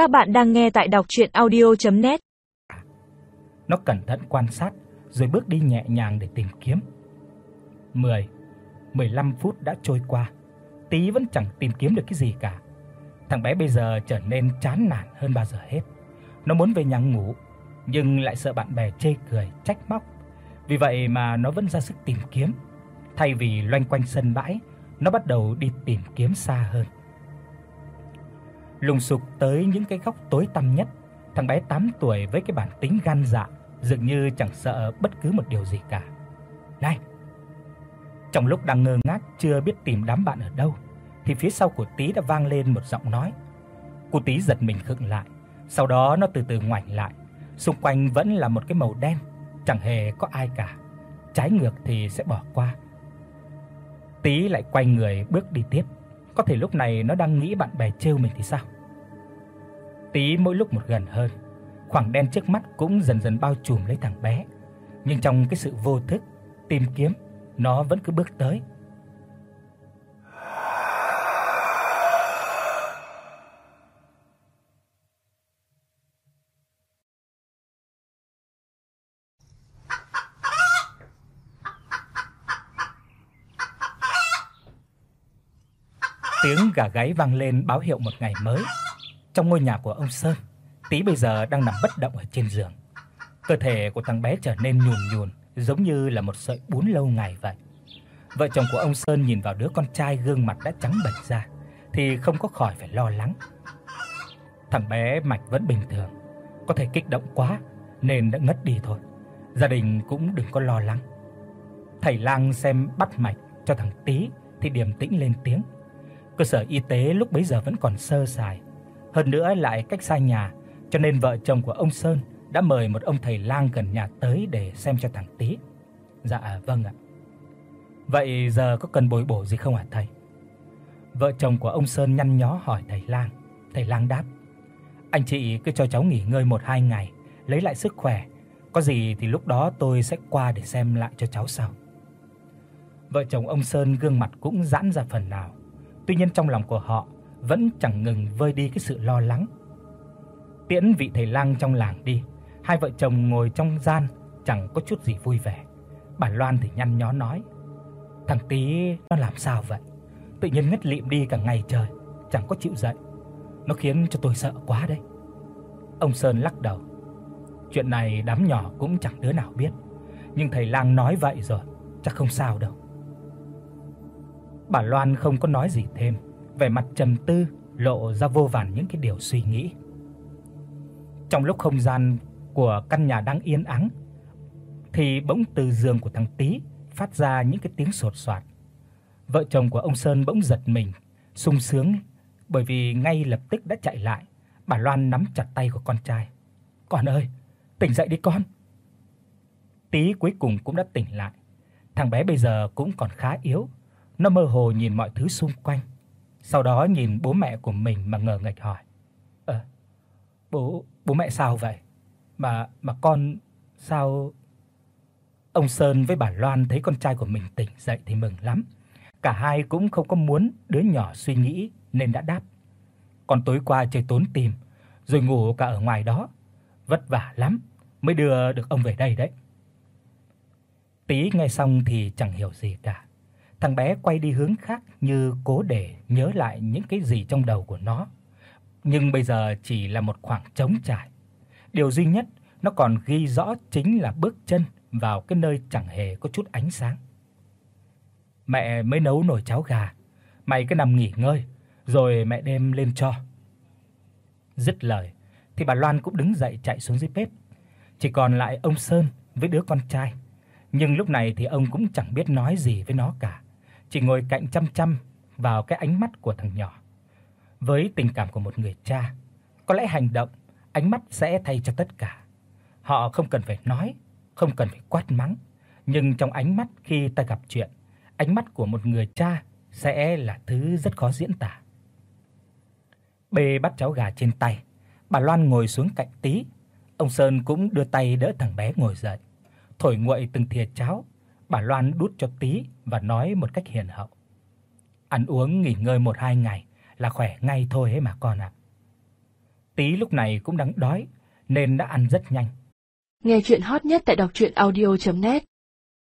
Các bạn đang nghe tại đọc audio net Nó cẩn thận quan sát rồi bước đi nhẹ nhàng để tìm kiếm. 10, 15 phút đã trôi qua, Tí vẫn chẳng tìm kiếm được cái gì cả. Thằng bé bây giờ trở nên chán nản hơn bao giờ hết. Nó muốn về nhà ngủ, nhưng lại sợ bạn bè chê cười, trách móc. Vì vậy mà nó vẫn ra sức tìm kiếm. Thay vì loanh quanh sân bãi, nó bắt đầu đi tìm kiếm xa hơn. Lùng sục tới những cái góc tối tăm nhất, thằng bé 8 tuổi với cái bản tính gan dạ, dường như chẳng sợ bất cứ một điều gì cả. "Này!" Trong lúc đang ngơ ngác chưa biết tìm đám bạn ở đâu, thì phía sau của Tí đã vang lên một giọng nói. Cô Tí giật mình khựng lại, sau đó nó từ từ ngoảnh lại, xung quanh vẫn là một cái màu đen, chẳng hề có ai cả. Trái ngược thì sẽ bỏ qua. Tí lại quay người bước đi tiếp. Có thể lúc này nó đang nghĩ bạn bè trêu mình thì sao? Tí mỗi lúc một gần hơn, khoảng đen trước mắt cũng dần dần bao trùm lấy thằng bé. Nhưng trong cái sự vô thức tìm kiếm, nó vẫn cứ bước tới. Tiếng gà gáy vang lên báo hiệu một ngày mới. Trong ngôi nhà của ông Sơn, Tí bây giờ đang nằm bất động ở trên giường. Cơ thể của thằng bé trở nên nhùn nhùn, giống như là một sợi bún lâu ngày vậy. Vợ chồng của ông Sơn nhìn vào đứa con trai gương mặt đã trắng bệch ra thì không có khỏi phải lo lắng. Thằng bé mạch vẫn bình thường, có thể kích động quá nên đã ngất đi thôi. Gia đình cũng đừng có lo lắng. Thầy Lang xem bắt mạch cho thằng Tí thì điềm tĩnh lên tiếng. Cơ sở y tế lúc bấy giờ vẫn còn sơ sài, hơn nữa lại cách xa nhà, cho nên vợ chồng của ông Sơn đã mời một ông thầy lang gần nhà tới để xem cho thằng Tí. Dạ vâng ạ. Vậy giờ có cần bồi bổ gì không ạ thầy? Vợ chồng của ông Sơn nhăn nhó hỏi thầy lang. Thầy lang đáp: "Anh chị cứ cho cháu nghỉ ngơi 1 2 ngày, lấy lại sức khỏe, có gì thì lúc đó tôi sẽ qua để xem lại cho cháu sau." Vợ chồng ông Sơn gương mặt cũng giãn ra phần nào. Tuy nhiên trong lòng của họ vẫn chẳng ngừng vơi đi cái sự lo lắng. Tiễn vị thầy lang trong làng đi, hai vợ chồng ngồi trong gian chẳng có chút gì vui vẻ. Bà Loan thì nhăn nhó nói: "Thằng Tí nó làm sao vậy? Tự nhiên ngất lịm đi cả ngày trời, chẳng có chịu dậy. Nó khiến cho tôi sợ quá đấy." Ông Sơn lắc đầu. Chuyện này đám nhỏ cũng chẳng đứa nào biết, nhưng thầy lang nói vậy rồi, chắc không sao đâu. Bà Loan không có nói gì thêm, vẻ mặt trầm tư lộ ra vô vàn những cái điều suy nghĩ. Trong lúc không gian của căn nhà đang yên ắng thì bỗng từ giường của thằng Tí phát ra những cái tiếng sột soạt. Vợ chồng của ông Sơn bỗng giật mình, sung sướng bởi vì ngay lập tức đã chạy lại, bà Loan nắm chặt tay của con trai. "Con ơi, tỉnh dậy đi con." Tí cuối cùng cũng đã tỉnh lại. Thằng bé bây giờ cũng còn khá yếu, nó mơ hồ nhìn mọi thứ xung quanh, sau đó nhìn bố mẹ của mình mà ngờ ngạch hỏi: "Ờ, bố bố mẹ sao vậy? Mà mà con sao?" Ông Sơn với bà Loan thấy con trai của mình tỉnh dậy thì mừng lắm. Cả hai cũng không có muốn đứa nhỏ suy nghĩ nên đã đáp: "Con tối qua chơi tốn tìm, rồi ngủ cả ở ngoài đó, vất vả lắm mới đưa được ông về đây đấy." Tí nghe xong thì chẳng hiểu gì cả. Thằng bé quay đi hướng khác như cố để nhớ lại những cái gì trong đầu của nó. Nhưng bây giờ chỉ là một khoảng trống trải. Điều duy nhất nó còn ghi rõ chính là bước chân vào cái nơi chẳng hề có chút ánh sáng. Mẹ mới nấu nồi cháo gà, mày cứ nằm nghỉ ngơi, rồi mẹ đem lên cho. Dứt lời thì bà Loan cũng đứng dậy chạy xuống dưới bếp. Chỉ còn lại ông Sơn với đứa con trai. Nhưng lúc này thì ông cũng chẳng biết nói gì với nó cả chỉ ngồi cạnh chăm chăm vào cái ánh mắt của thằng nhỏ. Với tình cảm của một người cha, có lẽ hành động, ánh mắt sẽ thay cho tất cả. Họ không cần phải nói, không cần phải quát mắng, nhưng trong ánh mắt khi ta gặp chuyện, ánh mắt của một người cha sẽ là thứ rất khó diễn tả. Bê bắt cháu gà trên tay, bà Loan ngồi xuống cạnh tí, ông Sơn cũng đưa tay đỡ thằng bé ngồi dậy, thổi nguội từng thìa cháo Bà Loan đút cho tí và nói một cách hiền hậu. Ăn uống nghỉ ngơi một hai ngày là khỏe ngay thôi ấy mà con ạ. Tí lúc này cũng đang đói nên đã ăn rất nhanh. Nghe truyện hot nhất tại doctruyenaudio.net